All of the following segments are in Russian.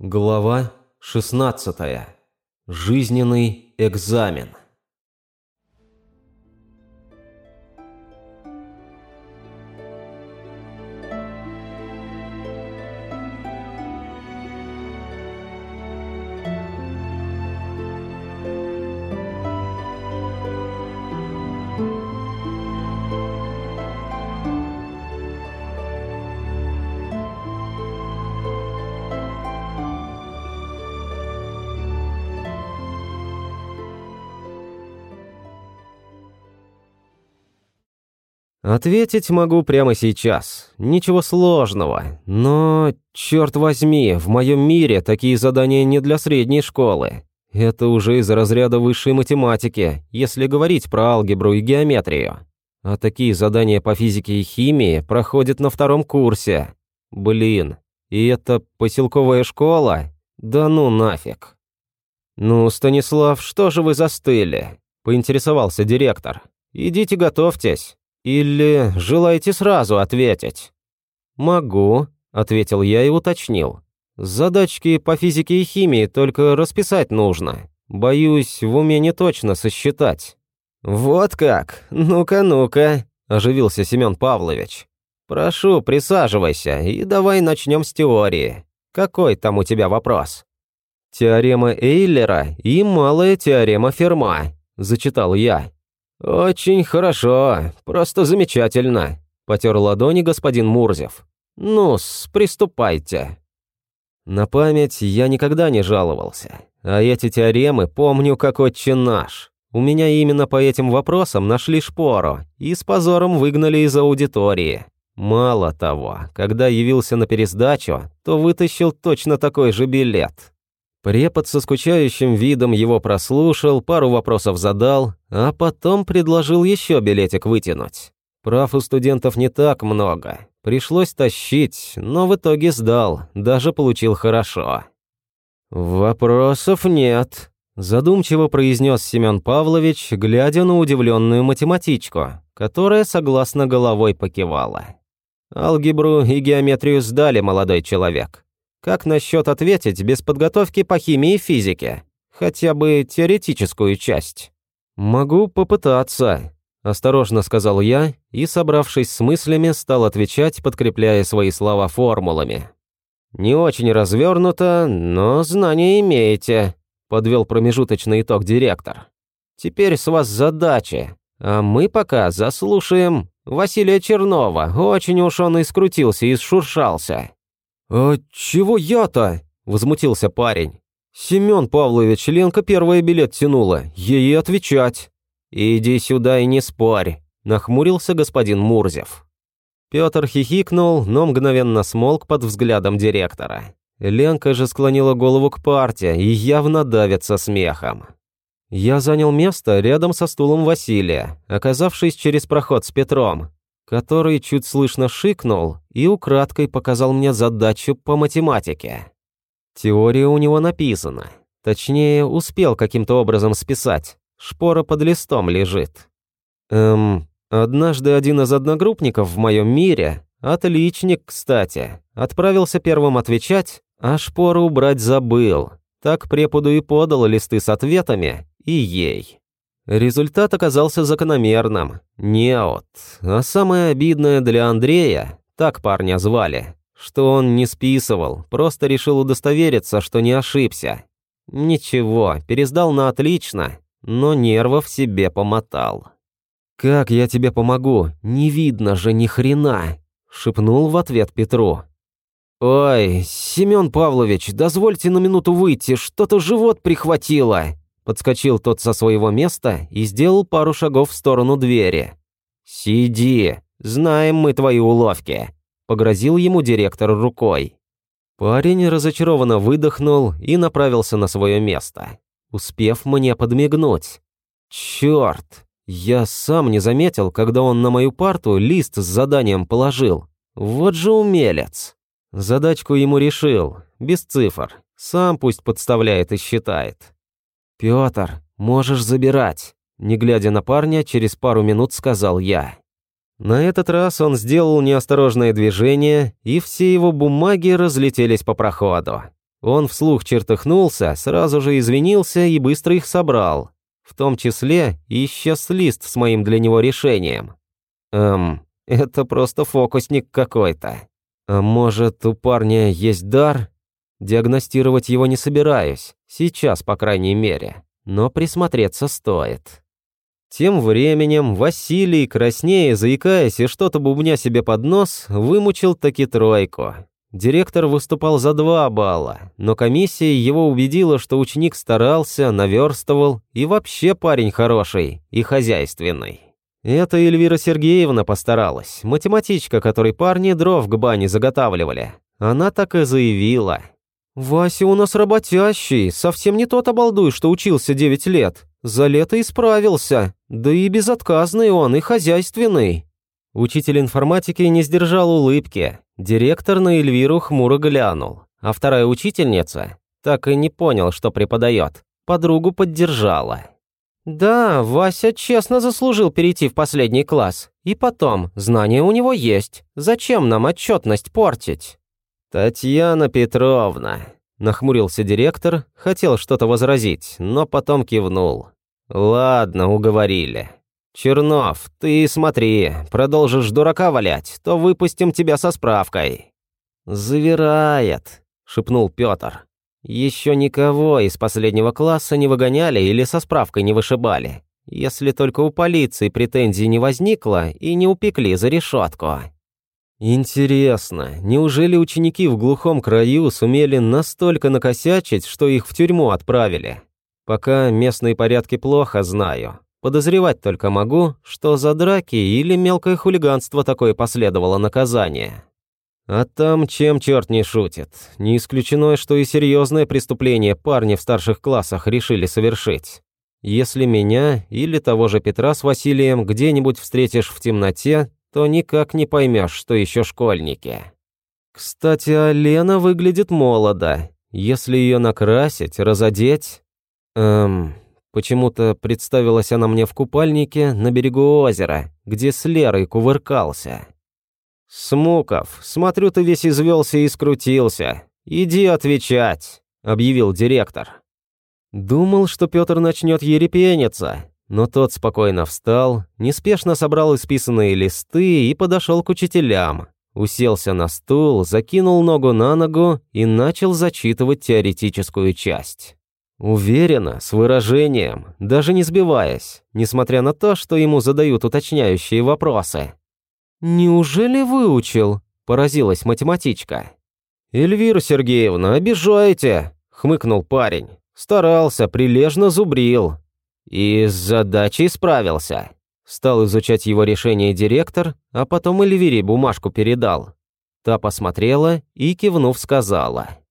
Глава 16. Жизненный экзамен. Ответить могу прямо сейчас. Ничего сложного. Но, черт возьми, в моем мире такие задания не для средней школы. Это уже из разряда высшей математики, если говорить про алгебру и геометрию. А такие задания по физике и химии проходят на втором курсе. Блин, и это поселковая школа? Да ну нафиг. «Ну, Станислав, что же вы застыли?» – поинтересовался директор. «Идите готовьтесь». Или желаете сразу ответить?» «Могу», — ответил я и уточнил. «Задачки по физике и химии только расписать нужно. Боюсь, в уме не точно сосчитать». «Вот как? Ну-ка, ну-ка», — оживился Семен Павлович. «Прошу, присаживайся и давай начнем с теории. Какой там у тебя вопрос?» «Теорема Эйлера и малая теорема Ферма», – зачитал я. «Очень хорошо, просто замечательно», – потер ладони господин Мурзев. ну приступайте». На память я никогда не жаловался, а эти теоремы помню как отче наш. У меня именно по этим вопросам нашли шпору и с позором выгнали из аудитории. Мало того, когда явился на пересдачу, то вытащил точно такой же билет. Препод со скучающим видом его прослушал, пару вопросов задал, а потом предложил еще билетик вытянуть. Прав у студентов не так много. Пришлось тащить, но в итоге сдал, даже получил хорошо. «Вопросов нет», – задумчиво произнес Семен Павлович, глядя на удивленную математичку, которая согласно головой покивала. «Алгебру и геометрию сдали, молодой человек. Как насчет ответить без подготовки по химии и физике? Хотя бы теоретическую часть. Могу попытаться, осторожно сказал я и, собравшись с мыслями, стал отвечать, подкрепляя свои слова формулами. Не очень развернуто, но знания имеете, подвел промежуточный итог директор. Теперь с вас задачи, а мы пока заслушаем Василия Чернова. Очень уж он и скрутился и шуршался. «А чего я-то?» – возмутился парень. «Семен Павлович, Ленка первая билет тянула, ей отвечать». «Иди сюда и не спорь», – нахмурился господин Мурзев. Петр хихикнул, но мгновенно смолк под взглядом директора. Ленка же склонила голову к парте и явно давится смехом. Я занял место рядом со стулом Василия, оказавшись через проход с Петром, который чуть слышно шикнул и украдкой показал мне задачу по математике. Теория у него написана. Точнее, успел каким-то образом списать. Шпора под листом лежит. Эм, однажды один из одногруппников в моем мире, отличник, кстати, отправился первым отвечать, а шпору убрать забыл. Так преподу и подал листы с ответами, и ей. Результат оказался закономерным. Неот. А самое обидное для Андрея, так парня звали, что он не списывал, просто решил удостовериться, что не ошибся. Ничего, пересдал на отлично, но нервов себе помотал. «Как я тебе помогу? Не видно же ни хрена!» – шепнул в ответ Петру. «Ой, Семен Павлович, дозвольте на минуту выйти, что-то живот прихватило!» Подскочил тот со своего места и сделал пару шагов в сторону двери. «Сиди, знаем мы твои уловки», – погрозил ему директор рукой. Парень разочарованно выдохнул и направился на свое место, успев мне подмигнуть. «Черт, я сам не заметил, когда он на мою парту лист с заданием положил. Вот же умелец!» Задачку ему решил, без цифр, сам пусть подставляет и считает. «Пётр, можешь забирать», – не глядя на парня, через пару минут сказал я. На этот раз он сделал неосторожное движение, и все его бумаги разлетелись по проходу. Он вслух чертыхнулся, сразу же извинился и быстро их собрал. В том числе исчез лист с моим для него решением. Эм, это просто фокусник какой-то. А может, у парня есть дар? Диагностировать его не собираюсь, сейчас, по крайней мере, но присмотреться стоит. Тем временем Василий, краснее, заикаясь и что-то бубня себе под нос, вымучил таки тройку. Директор выступал за два балла, но комиссия его убедила, что ученик старался, наверстывал и вообще парень хороший и хозяйственный. Это Эльвира Сергеевна постаралась, математичка, которой парни дров к бане заготавливали. Она так и заявила. «Вася у нас работящий, совсем не тот обалдуй, что учился девять лет. За лето исправился, да и безотказный он, и хозяйственный». Учитель информатики не сдержал улыбки. Директор на Эльвиру хмуро глянул. А вторая учительница так и не понял, что преподает. Подругу поддержала. «Да, Вася честно заслужил перейти в последний класс. И потом, знания у него есть. Зачем нам отчетность портить?» «Татьяна Петровна», – нахмурился директор, хотел что-то возразить, но потом кивнул. «Ладно, уговорили. «Чернов, ты смотри, продолжишь дурака валять, то выпустим тебя со справкой». «Завирает», — шепнул Пётр. «Еще никого из последнего класса не выгоняли или со справкой не вышибали, если только у полиции претензий не возникло и не упекли за решетку». Интересно, неужели ученики в глухом краю сумели настолько накосячить, что их в тюрьму отправили? Пока местные порядки плохо знаю, Подозревать только могу, что за драки или мелкое хулиганство такое последовало наказание. А там чем черт не шутит. Не исключено, что и серьезное преступление парни в старших классах решили совершить. Если меня или того же Петра с Василием где-нибудь встретишь в темноте, то никак не поймешь, что еще школьники. Кстати, а Лена выглядит молодо. Если ее накрасить, разодеть... Эм, Почему-то представилась она мне в купальнике на берегу озера, где с Лерой кувыркался. «Смуков, смотрю, ты весь извелся и скрутился. Иди отвечать», — объявил директор. Думал, что Петр начнет ерепениться, но тот спокойно встал, неспешно собрал исписанные листы и подошел к учителям. Уселся на стул, закинул ногу на ногу и начал зачитывать теоретическую часть. Уверенно, с выражением, даже не сбиваясь, несмотря на то, что ему задают уточняющие вопросы. «Неужели выучил?» – поразилась математичка. «Эльвира Сергеевна, обижаете!» – хмыкнул парень. Старался, прилежно зубрил. И с задачей справился. Стал изучать его решение директор, а потом Эльвире бумажку передал. Та посмотрела и, кивнув, сказала –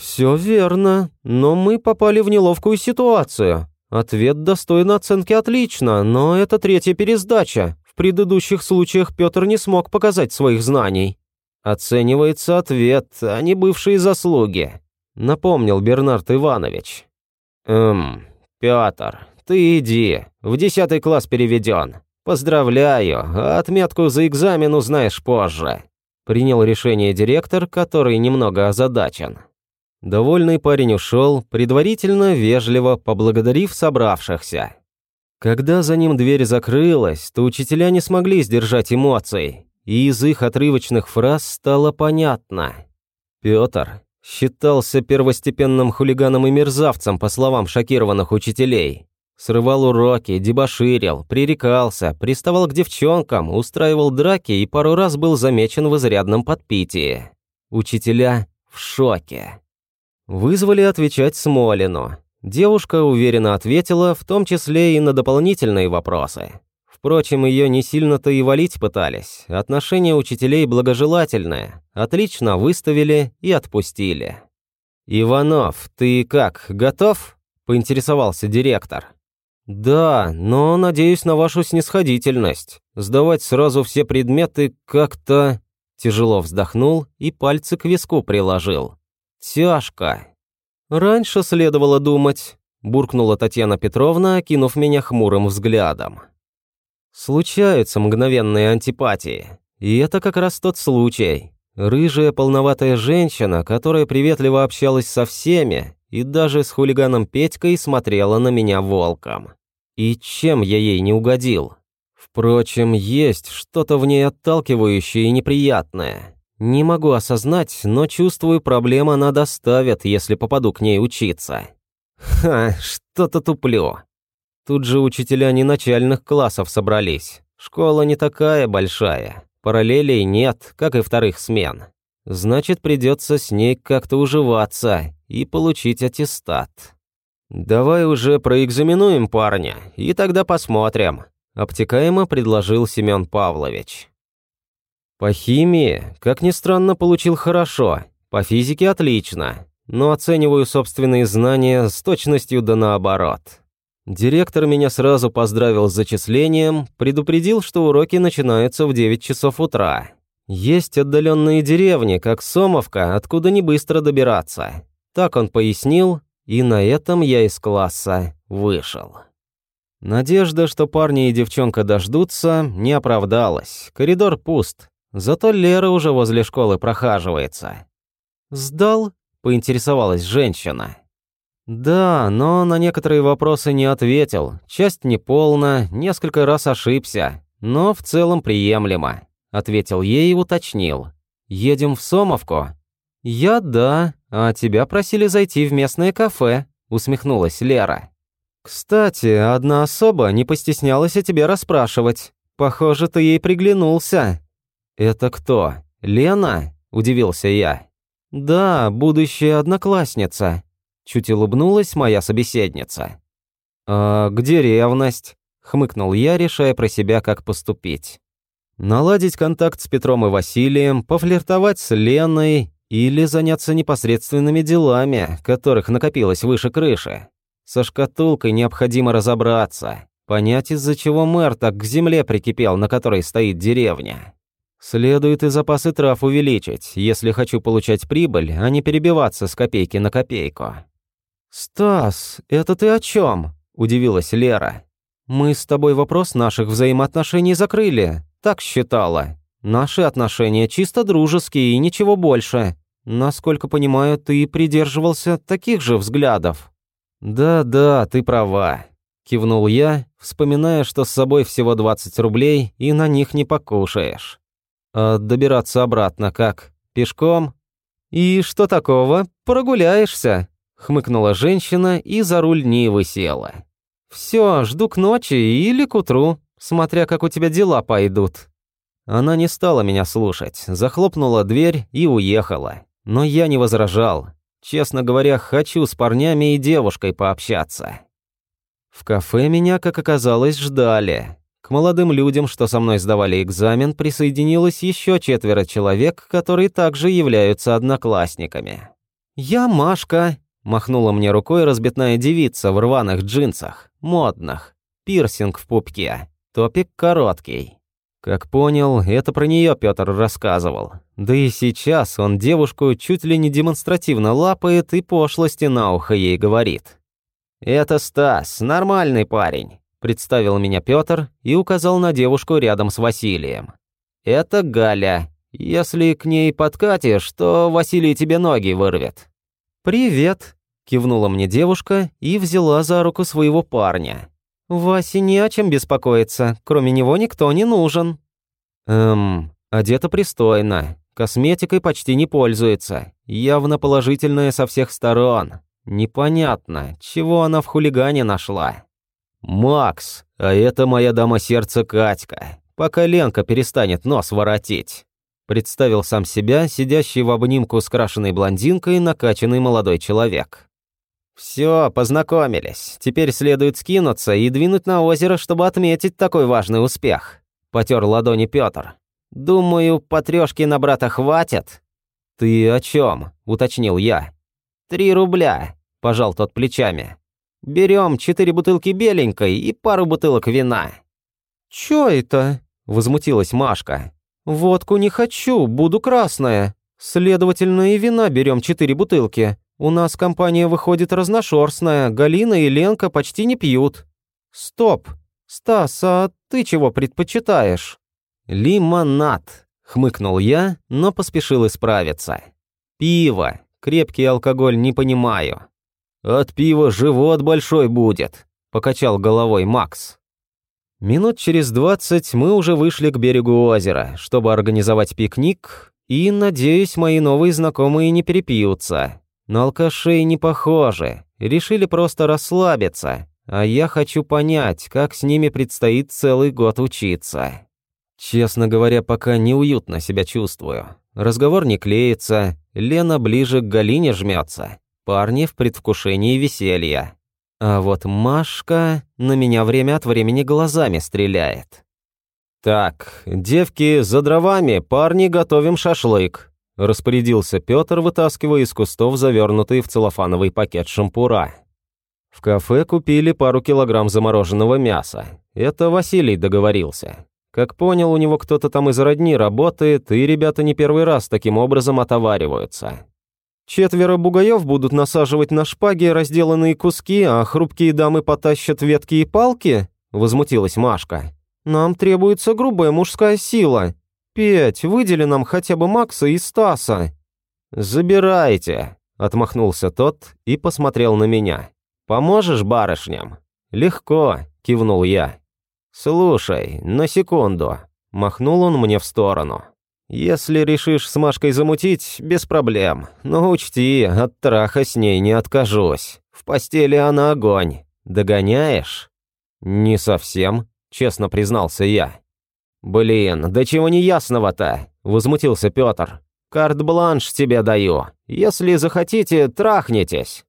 «Все верно, но мы попали в неловкую ситуацию. Ответ достоин оценки отлично, но это третья пересдача. В предыдущих случаях Петр не смог показать своих знаний. Оценивается ответ, а не бывшие заслуги», — напомнил Бернард Иванович. «Эм, Петр, ты иди, в десятый класс переведен. Поздравляю, а отметку за экзамен узнаешь позже», — принял решение директор, который немного озадачен. Довольный парень ушел, предварительно вежливо поблагодарив собравшихся. Когда за ним дверь закрылась, то учителя не смогли сдержать эмоций, и из их отрывочных фраз стало понятно. Петр считался первостепенным хулиганом и мерзавцем, по словам шокированных учителей. Срывал уроки, дебоширил, пререкался, приставал к девчонкам, устраивал драки и пару раз был замечен в изрядном подпитии. Учителя в шоке. Вызвали отвечать Смолину. Девушка уверенно ответила, в том числе и на дополнительные вопросы. Впрочем, ее не сильно-то и валить пытались. Отношение учителей благожелательное. Отлично выставили и отпустили. «Иванов, ты как, готов?» – поинтересовался директор. «Да, но надеюсь на вашу снисходительность. Сдавать сразу все предметы как-то...» Тяжело вздохнул и пальцы к виску приложил. Тяжко. Раньше следовало думать, буркнула Татьяна Петровна, окинув меня хмурым взглядом. Случаются мгновенные антипатии. И это как раз тот случай. Рыжая полноватая женщина, которая приветливо общалась со всеми и даже с хулиганом Петькой смотрела на меня волком. И чем я ей не угодил? Впрочем, есть что-то в ней отталкивающее и неприятное. Не могу осознать, но чувствую, проблем она доставит, если попаду к ней учиться. Ха, что-то туплю. Тут же учителя не начальных классов собрались. Школа не такая большая. Параллелей нет, как и вторых смен. Значит, придется с ней как-то уживаться и получить аттестат. «Давай уже проэкзаменуем парня, и тогда посмотрим», – обтекаемо предложил Семен Павлович. По химии, как ни странно, получил хорошо, по физике отлично, но оцениваю собственные знания с точностью да наоборот. Директор меня сразу поздравил с зачислением, предупредил, что уроки начинаются в 9 часов утра. Есть отдаленные деревни, как Сомовка, откуда не быстро добираться. Так он пояснил, и на этом я из класса вышел. Надежда, что парни и девчонка дождутся, не оправдалась. Коридор пуст. Зато Лера уже возле школы прохаживается. «Сдал?» – поинтересовалась женщина. Да, но на некоторые вопросы не ответил. Часть неполна, несколько раз ошибся, но в целом приемлемо. Ответил ей и уточнил. «Едем в Сомовку?» «Я да, а тебя просили зайти в местное кафе», усмехнулась Лера. «Кстати, одна особа не постеснялась о тебе расспрашивать. Похоже, ты ей приглянулся». «Это кто? Лена?» – удивился я. «Да, будущая одноклассница», – чуть улыбнулась моя собеседница. «А где ревность?» – хмыкнул я, решая про себя, как поступить. Наладить контакт с Петром и Василием, пофлиртовать с Леной или заняться непосредственными делами, которых накопилось выше крыши. Со шкатулкой необходимо разобраться, понять, из-за чего мэр так к земле прикипел, на которой стоит деревня. Следует и запасы трав увеличить, если хочу получать прибыль, а не перебиваться с копейки на копейку. «Стас, это ты о чем? удивилась Лера. «Мы с тобой вопрос наших взаимоотношений закрыли, так считала. Наши отношения чисто дружеские и ничего больше. Насколько понимаю, ты придерживался таких же взглядов». «Да-да, ты права», – кивнул я, вспоминая, что с собой всего 20 рублей и на них не покушаешь. «А добираться обратно как? Пешком?» «И что такого? Прогуляешься», – хмыкнула женщина и за руль Нивы села. «Все, жду к ночи или к утру, смотря как у тебя дела пойдут». Она не стала меня слушать, захлопнула дверь и уехала. Но я не возражал. Честно говоря, хочу с парнями и девушкой пообщаться. В кафе меня, как оказалось, ждали. К молодым людям, что со мной сдавали экзамен, присоединилось еще четверо человек, которые также являются одноклассниками. «Я Машка», – махнула мне рукой разбитная девица в рваных джинсах, модных, пирсинг в пупке, топик короткий. Как понял, это про нее Петр рассказывал. Да и сейчас он девушку чуть ли не демонстративно лапает и пошлости на ухо ей говорит. «Это Стас, нормальный парень», – представил меня Петр и указал на девушку рядом с Василием. «Это Галя. Если к ней подкатишь, то Василий тебе ноги вырвет». «Привет», – кивнула мне девушка и взяла за руку своего парня. Васе не о чем беспокоиться, кроме него никто не нужен». «Эм, одета пристойно, косметикой почти не пользуется, явно положительная со всех сторон. Непонятно, чего она в хулигане нашла». «Макс, а это моя дама сердца Катька, пока Ленка перестанет нос воротить». Представил сам себя, сидящий в обнимку с крашеной блондинкой, накачанный молодой человек. «Все, познакомились. Теперь следует скинуться и двинуть на озеро, чтобы отметить такой важный успех», — потер ладони Петр. «Думаю, по на брата хватит». «Ты о чем? уточнил я. «Три рубля», — пожал тот плечами. Берем четыре бутылки беленькой и пару бутылок вина». «Чё это?» — возмутилась Машка. «Водку не хочу, буду красная. Следовательно, и вина берем четыре бутылки. У нас компания выходит разношерстная, Галина и Ленка почти не пьют. Стоп. Стас, а ты чего предпочитаешь? Лимонад, Хмыкнул я, но поспешил исправиться. Пиво. Крепкий алкоголь не понимаю. От пива живот большой будет, покачал головой Макс. Минут через двадцать мы уже вышли к берегу озера, чтобы организовать пикник, и, надеюсь, мои новые знакомые не перепьются. На алкашей не похожи, решили просто расслабиться, а я хочу понять, как с ними предстоит целый год учиться. Честно говоря, пока неуютно себя чувствую. Разговор не клеится, Лена ближе к Галине жмется, парни в предвкушении веселья. А вот Машка на меня время от времени глазами стреляет. «Так, девки, за дровами, парни, готовим шашлык», распорядился Петр, вытаскивая из кустов завернутый в целлофановый пакет шампура. В кафе купили пару килограмм замороженного мяса. Это Василий договорился. Как понял, у него кто-то там из родни работает, и ребята не первый раз таким образом отовариваются. Четверо бугаев будут насаживать на шпаги разделанные куски, а хрупкие дамы потащат ветки и палки? Возмутилась Машка. Нам требуется грубая мужская сила. Петь, выдели нам хотя бы Макса и Стаса. Забирайте, отмахнулся тот и посмотрел на меня. «Поможешь барышням?» «Легко», — кивнул я. «Слушай, на секунду», — махнул он мне в сторону. «Если решишь с Машкой замутить, без проблем. Но учти, от траха с ней не откажусь. В постели она огонь. Догоняешь?» «Не совсем», — честно признался я. «Блин, да чего неясного-то?» — возмутился Пётр. «Карт-бланш тебе даю. Если захотите, трахнетесь».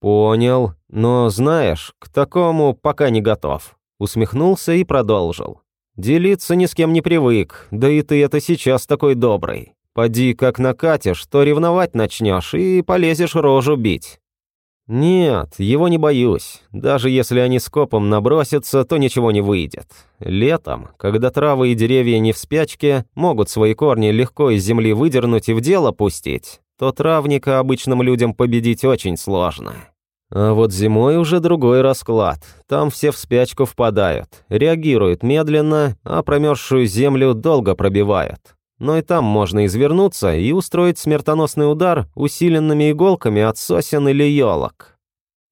«Понял, но знаешь, к такому пока не готов», — усмехнулся и продолжил. «Делиться ни с кем не привык, да и ты это сейчас такой добрый. Поди как накатишь, то ревновать начнешь и полезешь рожу бить». «Нет, его не боюсь. Даже если они скопом набросятся, то ничего не выйдет. Летом, когда травы и деревья не в спячке, могут свои корни легко из земли выдернуть и в дело пустить, то травника обычным людям победить очень сложно. А вот зимой уже другой расклад. Там все в спячку впадают, реагируют медленно, а промерзшую землю долго пробивают. Но и там можно извернуться и устроить смертоносный удар усиленными иголками от сосен или елок.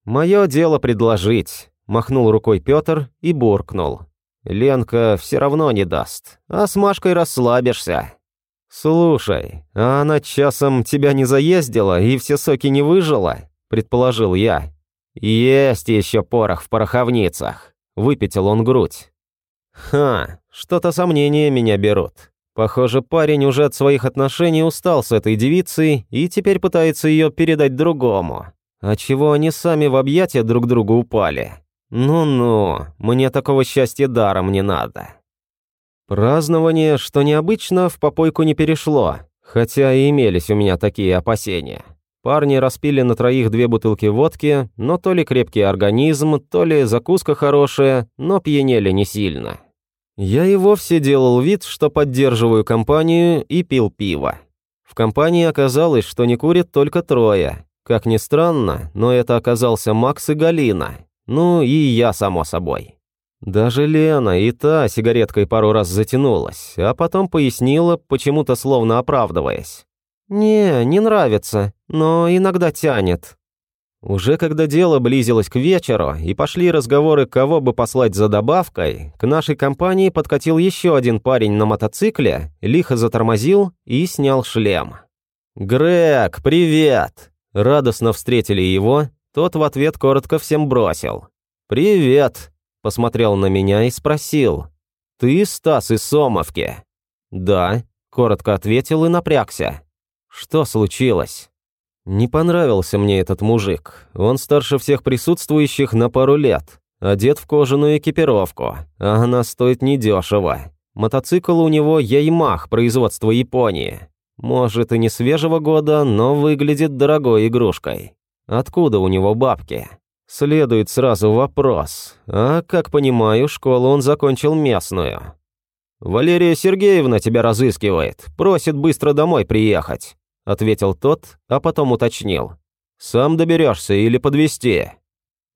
«Мое дело предложить», — махнул рукой Петр и буркнул. «Ленка все равно не даст, а с Машкой расслабишься». «Слушай, а она часом тебя не заездила и все соки не выжила?» – предположил я. «Есть еще порох в пороховницах», – выпятил он грудь. «Ха, что-то сомнения меня берут. Похоже, парень уже от своих отношений устал с этой девицей и теперь пытается ее передать другому. А чего они сами в объятия друг другу упали? Ну-ну, мне такого счастья даром не надо». Празднование, что необычно, в попойку не перешло, хотя и имелись у меня такие опасения. Парни распили на троих две бутылки водки, но то ли крепкий организм, то ли закуска хорошая, но пьянели не сильно. Я и вовсе делал вид, что поддерживаю компанию и пил пиво. В компании оказалось, что не курит только трое. Как ни странно, но это оказался Макс и Галина. Ну и я, само собой. Даже Лена и та сигареткой пару раз затянулась, а потом пояснила, почему-то словно оправдываясь. «Не, не нравится, но иногда тянет». Уже когда дело близилось к вечеру и пошли разговоры, кого бы послать за добавкой, к нашей компании подкатил еще один парень на мотоцикле, лихо затормозил и снял шлем. «Грег, привет!» Радостно встретили его, тот в ответ коротко всем бросил. «Привет!» посмотрел на меня и спросил. «Ты Стас из Сомовки?» «Да», — коротко ответил и напрягся. «Что случилось?» Не понравился мне этот мужик. Он старше всех присутствующих на пару лет. Одет в кожаную экипировку, а она стоит недешево. Мотоцикл у него Яймах, производства Японии. Может и не свежего года, но выглядит дорогой игрушкой. Откуда у него бабки? Следует сразу вопрос. А, как понимаю, школу он закончил местную. «Валерия Сергеевна тебя разыскивает, просит быстро домой приехать», ответил тот, а потом уточнил. «Сам доберешься или подвезти?»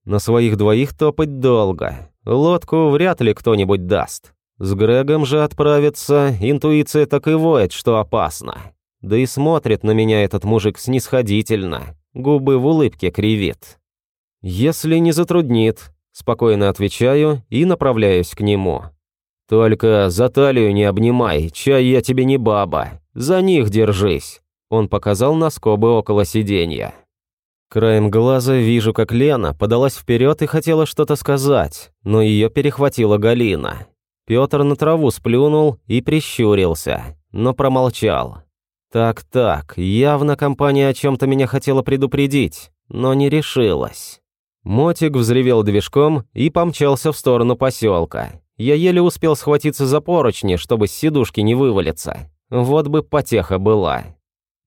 На своих двоих топать долго. Лодку вряд ли кто-нибудь даст. С Грегом же отправиться, интуиция так и воет, что опасно. Да и смотрит на меня этот мужик снисходительно, губы в улыбке кривит. «Если не затруднит», – спокойно отвечаю и направляюсь к нему. «Только за талию не обнимай, чай я тебе не баба. За них держись», – он показал на скобы около сиденья. Краем глаза вижу, как Лена подалась вперед и хотела что-то сказать, но ее перехватила Галина. Петр на траву сплюнул и прищурился, но промолчал. Так-так, явно компания о чем-то меня хотела предупредить, но не решилась. Мотик взревел движком и помчался в сторону поселка. Я еле успел схватиться за поручни, чтобы с сидушки не вывалиться. Вот бы потеха была.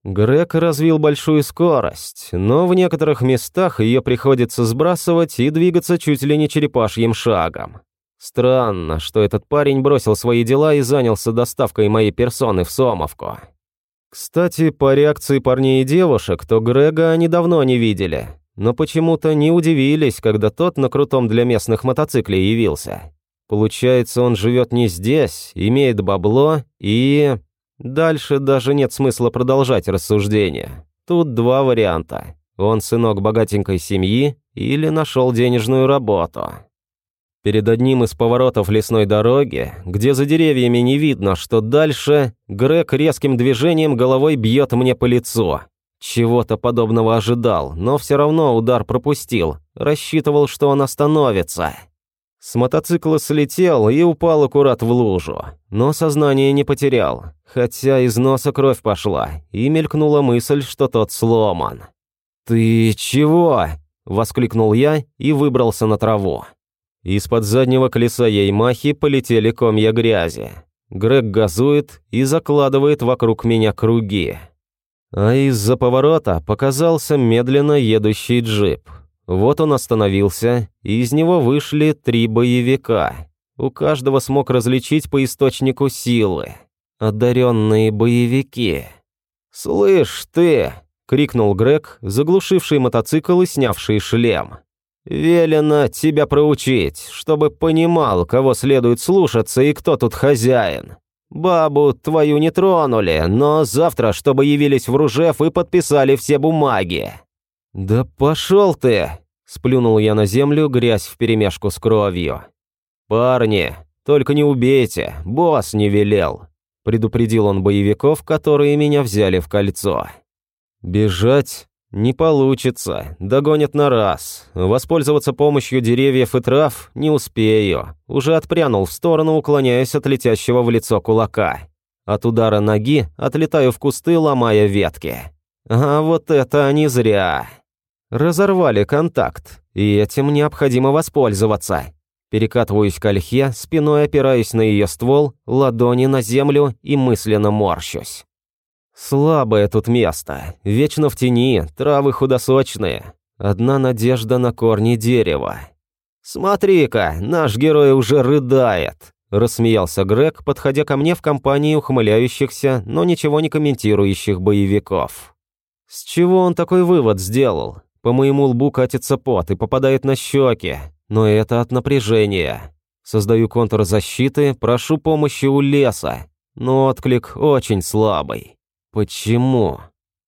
Грег развил большую скорость, но в некоторых местах ее приходится сбрасывать и двигаться чуть ли не черепашьим шагом. Странно, что этот парень бросил свои дела и занялся доставкой моей персоны в Сомовку. Кстати, по реакции парней и девушек, то Грега они давно не видели, но почему-то не удивились, когда тот на крутом для местных мотоцикле явился. Получается, он живет не здесь, имеет бабло и... Дальше даже нет смысла продолжать рассуждение. Тут два варианта. Он сынок богатенькой семьи или нашел денежную работу. Перед одним из поворотов лесной дороги, где за деревьями не видно, что дальше, Грег резким движением головой бьет мне по лицу. Чего-то подобного ожидал, но все равно удар пропустил. Рассчитывал, что он остановится. С мотоцикла слетел и упал аккурат в лужу, но сознание не потерял, хотя из носа кровь пошла, и мелькнула мысль, что тот сломан. «Ты чего?» – воскликнул я и выбрался на траву. Из-под заднего колеса Яймахи полетели комья грязи. Грег газует и закладывает вокруг меня круги. А из-за поворота показался медленно едущий джип – вот он остановился, и из него вышли три боевика. У каждого смог различить по источнику силы. Одаренные боевики. «Слышь, ты!» — крикнул Грег, заглушивший мотоцикл и снявший шлем. «Велено тебя проучить, чтобы понимал, кого следует слушаться и кто тут хозяин. Бабу твою не тронули, но завтра, чтобы явились в Ружев и подписали все бумаги». «Да пошел ты!» – сплюнул я на землю, грязь вперемешку с кровью. «Парни, только не убейте, босс не велел», – предупредил он боевиков, которые меня взяли в кольцо. «Бежать не получится, догонят на раз. Воспользоваться помощью деревьев и трав не успею. Уже отпрянул в сторону, уклоняясь от летящего в лицо кулака. От удара ноги отлетаю в кусты, ломая ветки. А вот это не зря. Разорвали контакт, и этим необходимо воспользоваться. Перекатываюсь к ольхе, спиной опираюсь на ее ствол, ладони на землю и мысленно морщусь. Слабое тут место, вечно в тени, травы худосочные. Одна надежда на корни дерева. «Смотри-ка, наш герой уже рыдает», – рассмеялся Грег, подходя ко мне в компании ухмыляющихся, но ничего не комментирующих боевиков. С чего он такой вывод сделал? По моему лбу катится пот и попадает на щеки, но это от напряжения. Создаю контур защиты, прошу помощи у леса, но отклик очень слабый. Почему?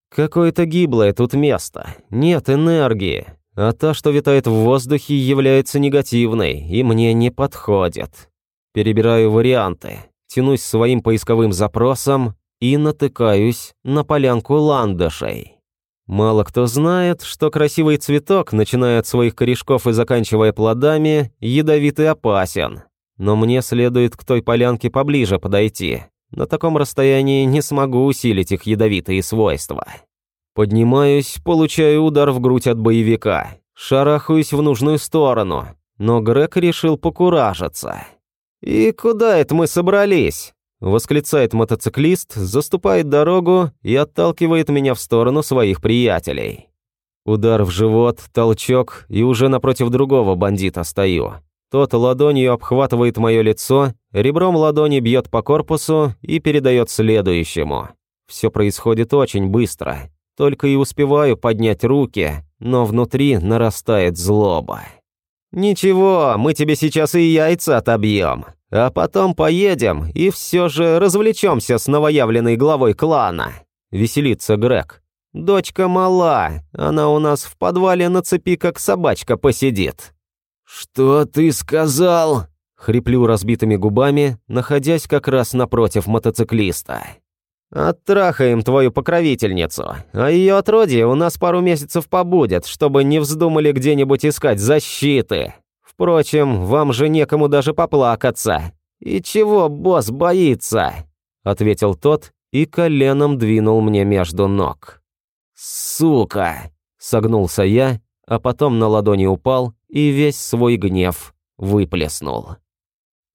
Какое-то гиблое тут место, нет энергии, а та, что витает в воздухе, является негативной и мне не подходит. Перебираю варианты, тянусь своим поисковым запросом и натыкаюсь на полянку ландышей. Мало кто знает, что красивый цветок, начиная от своих корешков и заканчивая плодами, ядовит и опасен. Но мне следует к той полянке поближе подойти. На таком расстоянии не смогу усилить их ядовитые свойства. Поднимаюсь, получаю удар в грудь от боевика. Шарахаюсь в нужную сторону. Но Грег решил покуражиться. «И куда это мы собрались?» Восклицает мотоциклист, заступает дорогу и отталкивает меня в сторону своих приятелей. Удар в живот, толчок, и уже напротив другого бандита стою. Тот ладонью обхватывает мое лицо, ребром ладони бьет по корпусу и передает следующему. Все происходит очень быстро. Только и успеваю поднять руки, но внутри нарастает злоба. «Ничего, мы тебе сейчас и яйца отобьем, а потом поедем и все же развлечемся с новоявленной главой клана», — веселится Грег. «Дочка мала, она у нас в подвале на цепи как собачка посидит». «Что ты сказал?» — хриплю разбитыми губами, находясь как раз напротив мотоциклиста. «Оттрахаем твою покровительницу, а ее отродье у нас пару месяцев побудет, чтобы не вздумали где-нибудь искать защиты. Впрочем, вам же некому даже поплакаться. И чего босс боится?» — ответил тот и коленом двинул мне между ног. «Сука!» — согнулся я, а потом на ладони упал и весь свой гнев выплеснул.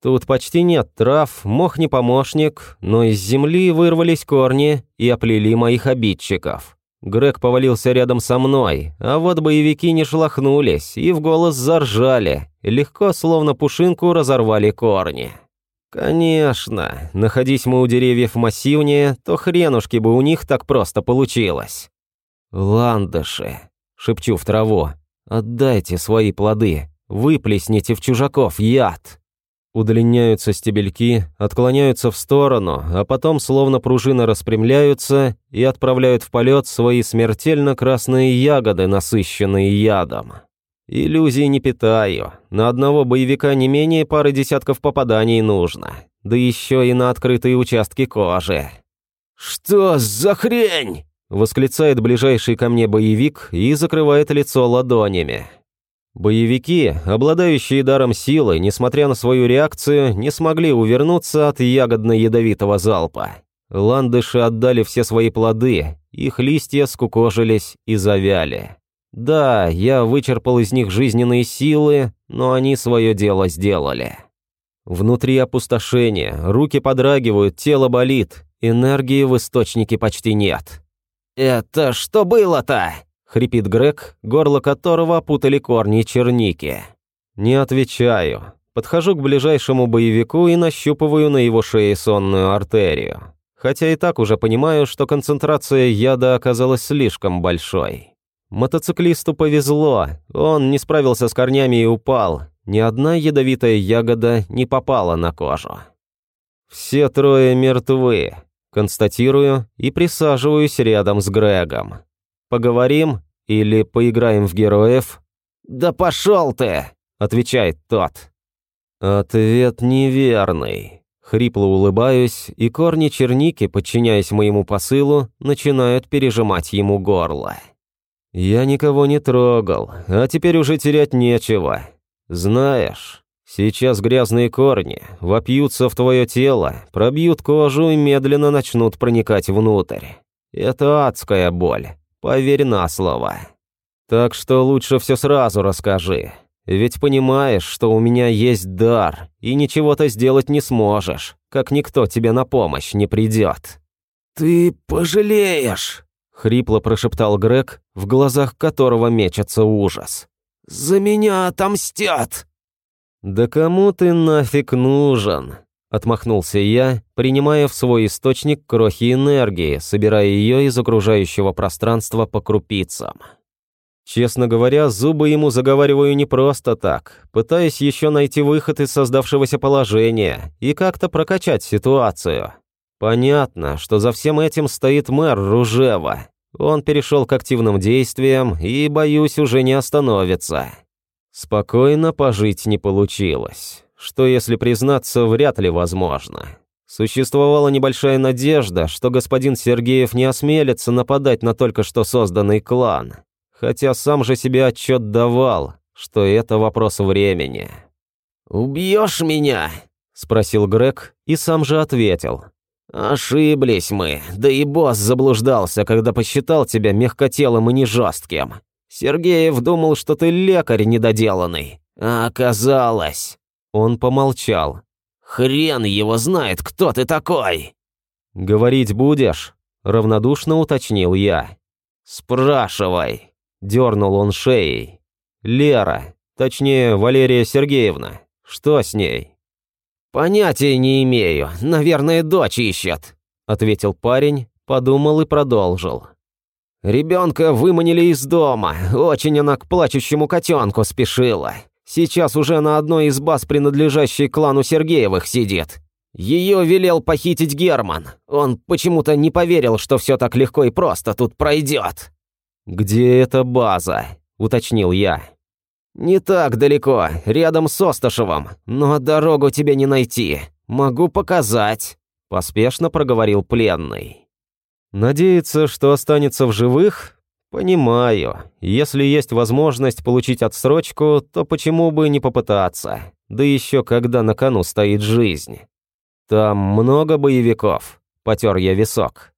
Тут почти нет трав, мох не помощник, но из земли вырвались корни и оплели моих обидчиков. Грег повалился рядом со мной, а вот боевики не шлахнулись и в голос заржали, легко, словно пушинку, разорвали корни. Конечно, находись мы у деревьев массивнее, то хренушки бы у них так просто получилось. «Ландыши», — шепчу в траву, — «отдайте свои плоды, выплесните в чужаков яд». Удлиняются стебельки, отклоняются в сторону, а потом словно пружина распрямляются и отправляют в полет свои смертельно красные ягоды, насыщенные ядом. Иллюзий не питаю. На одного боевика не менее пары десятков попаданий нужно. Да еще и на открытые участки кожи. «Что за хрень?» – восклицает ближайший ко мне боевик и закрывает лицо ладонями. Боевики, обладающие даром силы, несмотря на свою реакцию, не смогли увернуться от ягодно-ядовитого залпа. Ландыши отдали все свои плоды, их листья скукожились и завяли. Да, я вычерпал из них жизненные силы, но они свое дело сделали. Внутри опустошение, руки подрагивают, тело болит, энергии в источнике почти нет. «Это что было-то?» Хрипит Грег, горло которого опутали корни черники. Не отвечаю. Подхожу к ближайшему боевику и нащупываю на его шее сонную артерию. Хотя и так уже понимаю, что концентрация яда оказалась слишком большой. Мотоциклисту повезло, он не справился с корнями и упал. Ни одна ядовитая ягода не попала на кожу. Все трое мертвы, констатирую и присаживаюсь рядом с Грегом. Поговорим или поиграем в героев?» «Да пошел ты!» – отвечает тот. Ответ неверный. Хрипло улыбаюсь, и корни черники, подчиняясь моему посылу, начинают пережимать ему горло. Я никого не трогал, а теперь уже терять нечего. Знаешь, сейчас грязные корни вопьются в твое тело, пробьют кожу и медленно начнут проникать внутрь. Это адская боль. Поверь на слово. Так что лучше все сразу расскажи. Ведь понимаешь, что у меня есть дар, и ничего-то сделать не сможешь, как никто тебе на помощь не придет. «Ты пожалеешь!» — хрипло прошептал Грег, в глазах которого мечется ужас. «За меня отомстят!» «Да кому ты нафиг нужен?» Отмахнулся я, принимая в свой источник крохи энергии, собирая ее из окружающего пространства по крупицам. Честно говоря, зубы ему заговариваю не просто так, пытаясь еще найти выход из создавшегося положения и как-то прокачать ситуацию. Понятно, что за всем этим стоит мэр Ружева. Он перешел к активным действиям и, боюсь, уже не остановится. Спокойно пожить не получилось что, если признаться, вряд ли возможно. Существовала небольшая надежда, что господин Сергеев не осмелится нападать на только что созданный клан, хотя сам же себе отчет давал, что это вопрос времени. «Убьешь меня?» – спросил Грег и сам же ответил. «Ошиблись мы, да и босс заблуждался, когда посчитал тебя мягкотелым и не жестким. Сергеев думал, что ты лекарь недоделанный, а оказалось...» Он помолчал. «Хрен его знает, кто ты такой!» «Говорить будешь?» – равнодушно уточнил я. «Спрашивай!» – дернул он шеей. «Лера, точнее, Валерия Сергеевна, что с ней?» «Понятия не имею, наверное, дочь ищет», – ответил парень, подумал и продолжил. «Ребенка выманили из дома, очень она к плачущему котенку спешила. Сейчас уже на одной из баз, принадлежащей клану Сергеевых, сидит. Ее велел похитить Герман. Он почему-то не поверил, что все так легко и просто тут пройдет. «Где эта база?» – уточнил я. «Не так далеко, рядом с Осташевым, но дорогу тебе не найти. Могу показать», – поспешно проговорил пленный. «Надеяться, что останется в живых? Понимаю. Если есть возможность получить отсрочку, то почему бы не попытаться? Да еще когда на кону стоит жизнь. Там много боевиков», – потер я висок.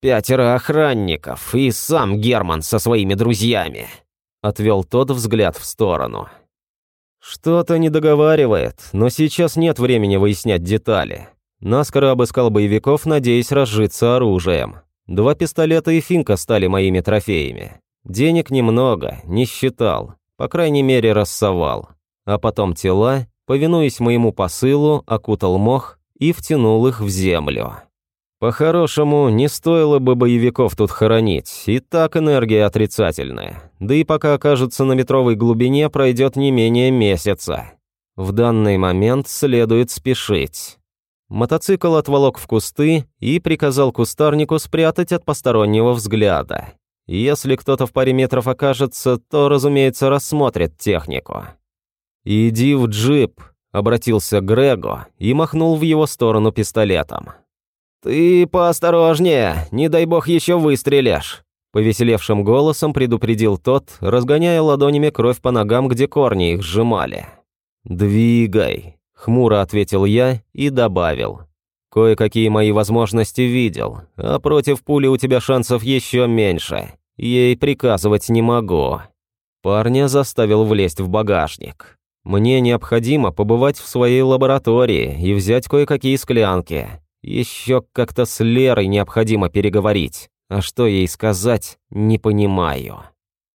«Пятеро охранников и сам Герман со своими друзьями», — отвел тот взгляд в сторону. «Что-то не договаривает, но сейчас нет времени выяснять детали. Наскоро обыскал боевиков, надеясь разжиться оружием. Два пистолета и финка стали моими трофеями. Денег немного, не считал, по крайней мере рассовал. А потом тела, повинуясь моему посылу, окутал мох и втянул их в землю. По-хорошему, не стоило бы боевиков тут хоронить, и так энергия отрицательная. Да и пока окажутся на метровой глубине, пройдет не менее месяца. В данный момент следует спешить. Мотоцикл отволок в кусты и приказал кустарнику спрятать от постороннего взгляда. Если кто-то в паре метров окажется, то, разумеется, рассмотрит технику. «Иди в джип», — обратился к Грегу и махнул в его сторону пистолетом. «Ты поосторожнее, не дай бог еще выстрелишь!» Повеселевшим голосом предупредил тот, разгоняя ладонями кровь по ногам, где корни их сжимали. «Двигай», — хмуро ответил я и добавил. «Кое-какие мои возможности видел, а против пули у тебя шансов еще меньше. Ей приказывать не могу». Парня заставил влезть в багажник. Мне необходимо побывать в своей лаборатории и взять кое-какие склянки. Еще как-то с Лерой необходимо переговорить. А что ей сказать, не понимаю.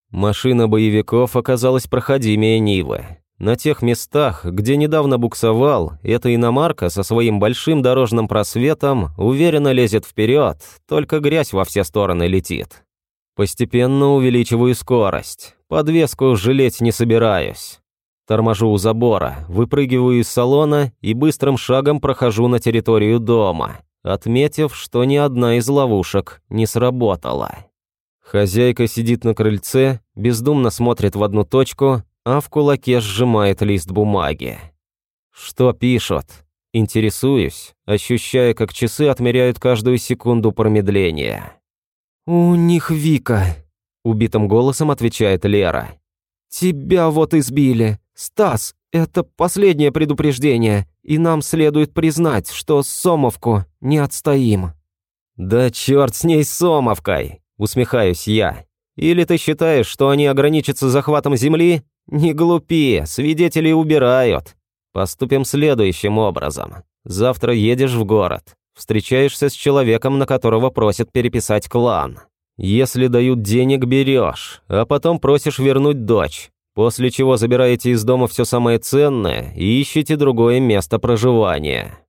Машина боевиков оказалась проходимее Нивы. На тех местах, где недавно буксовал, эта иномарка со своим большим дорожным просветом уверенно лезет вперед, только грязь во все стороны летит. Постепенно увеличиваю скорость. Подвеску жалеть не собираюсь. Торможу у забора, выпрыгиваю из салона и быстрым шагом прохожу на территорию дома, отметив, что ни одна из ловушек не сработала. Хозяйка сидит на крыльце, бездумно смотрит в одну точку, а в кулаке сжимает лист бумаги. Что пишут? Интересуюсь, ощущая, как часы отмеряют каждую секунду промедления. «У них Вика», — убитым голосом отвечает Лера. «Тебя вот избили. «Стас, это последнее предупреждение, и нам следует признать, что Сомовку не отстоим». «Да черт с ней Сомовкой!» – усмехаюсь я. «Или ты считаешь, что они ограничатся захватом земли? Не глупи, свидетелей убирают. Поступим следующим образом. Завтра едешь в город, встречаешься с человеком, на которого просят переписать клан. Если дают денег, берешь, а потом просишь вернуть дочь после чего забираете из дома все самое ценное и ищете другое место проживания».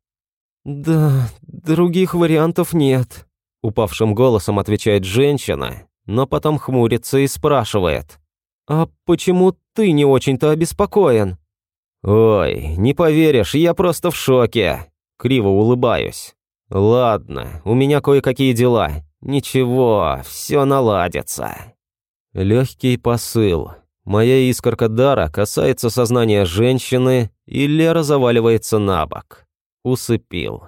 «Да, других вариантов нет», — упавшим голосом отвечает женщина, но потом хмурится и спрашивает. «А почему ты не очень-то обеспокоен?» «Ой, не поверишь, я просто в шоке», — криво улыбаюсь. «Ладно, у меня кое-какие дела. Ничего, все наладится». Легкий посыл, Моя искорка дара касается сознания женщины, и Лера заваливается на бок. Усыпил.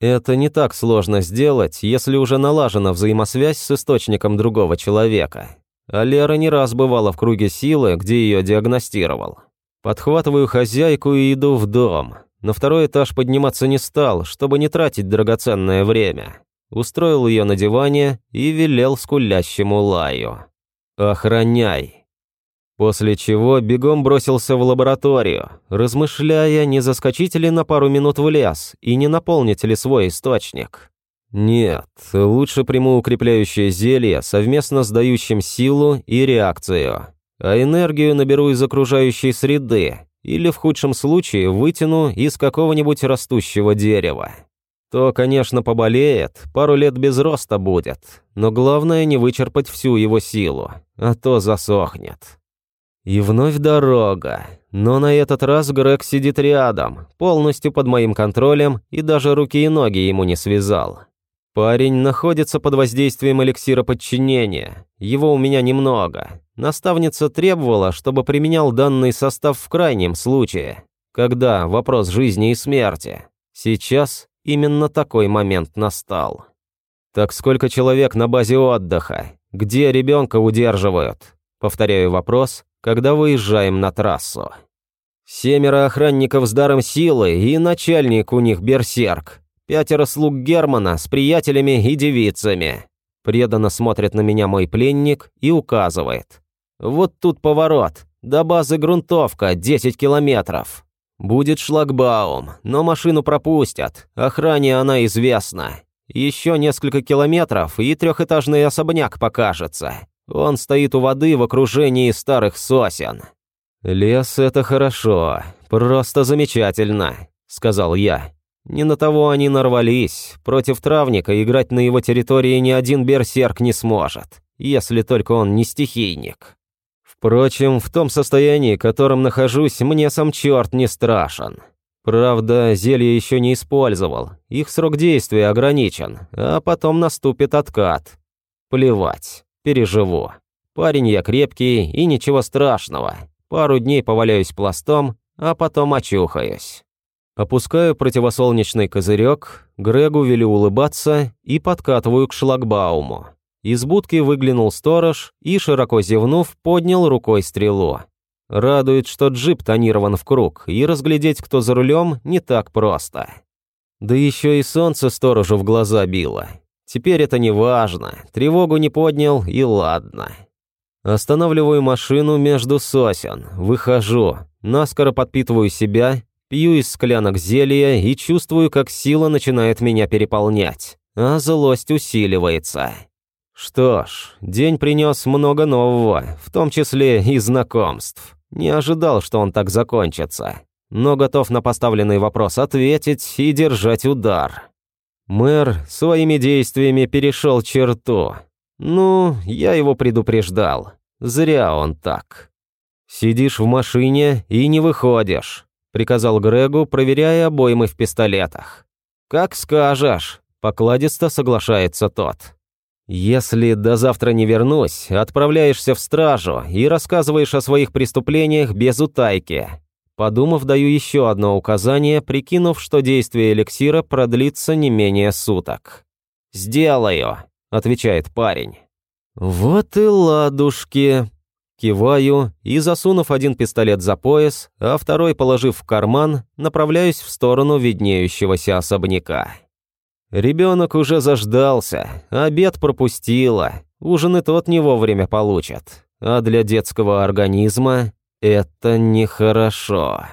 Это не так сложно сделать, если уже налажена взаимосвязь с источником другого человека. А Лера не раз бывала в круге силы, где ее диагностировал. Подхватываю хозяйку и иду в дом. На второй этаж подниматься не стал, чтобы не тратить драгоценное время. Устроил ее на диване и велел скулящему лаю. «Охраняй!» После чего бегом бросился в лабораторию, размышляя, не заскочить ли на пару минут в лес и не наполнить ли свой источник. Нет, лучше приму укрепляющее зелье, совместно с дающим силу и реакцию. А энергию наберу из окружающей среды, или в худшем случае вытяну из какого-нибудь растущего дерева. То, конечно, поболеет, пару лет без роста будет, но главное не вычерпать всю его силу, а то засохнет. И вновь дорога. Но на этот раз Грег сидит рядом, полностью под моим контролем, и даже руки и ноги ему не связал. Парень находится под воздействием эликсира подчинения. Его у меня немного. Наставница требовала, чтобы применял данный состав в крайнем случае, когда вопрос жизни и смерти. Сейчас именно такой момент настал. Так сколько человек на базе отдыха? Где ребенка удерживают? Повторяю вопрос, когда выезжаем на трассу. Семеро охранников с даром силы и начальник у них берсерк. Пятеро слуг Германа с приятелями и девицами. Преданно смотрит на меня мой пленник и указывает. Вот тут поворот. До базы грунтовка, 10 километров. Будет шлагбаум, но машину пропустят. Охране она известна. Еще несколько километров, и трехэтажный особняк покажется. Он стоит у воды в окружении старых сосен. «Лес — это хорошо, просто замечательно», — сказал я. «Не на того они нарвались. Против травника играть на его территории ни один берсерк не сможет, если только он не стихийник. Впрочем, в том состоянии, в котором нахожусь, мне сам черт не страшен. Правда, зелье еще не использовал, их срок действия ограничен, а потом наступит откат. Плевать, переживу. Парень я крепкий и ничего страшного. Пару дней поваляюсь пластом, а потом очухаюсь. Опускаю противосолнечный козырек, Грегу велю улыбаться и подкатываю к шлагбауму. Из будки выглянул сторож и, широко зевнув, поднял рукой стрелу. Радует, что джип тонирован в круг, и разглядеть, кто за рулем, не так просто. Да еще и солнце сторожу в глаза било. Теперь это не важно, тревогу не поднял, и ладно. Останавливаю машину между сосен, выхожу, наскоро подпитываю себя, пью из склянок зелья и чувствую, как сила начинает меня переполнять, а злость усиливается. Что ж, день принес много нового, в том числе и знакомств. Не ожидал, что он так закончится, но готов на поставленный вопрос ответить и держать удар. Мэр своими действиями перешел черту. Ну, я его предупреждал. Зря он так. «Сидишь в машине и не выходишь», — приказал Грегу, проверяя обоймы в пистолетах. «Как скажешь», — покладисто соглашается тот. Если до завтра не вернусь, отправляешься в стражу и рассказываешь о своих преступлениях без утайки. Подумав, даю еще одно указание, прикинув, что действие эликсира продлится не менее суток. «Сделаю», — отвечает парень. «Вот и ладушки». Киваю и, засунув один пистолет за пояс, а второй положив в карман, направляюсь в сторону виднеющегося особняка. Ребенок уже заждался, обед пропустила, ужин и тот не вовремя получат. А для детского организма это нехорошо.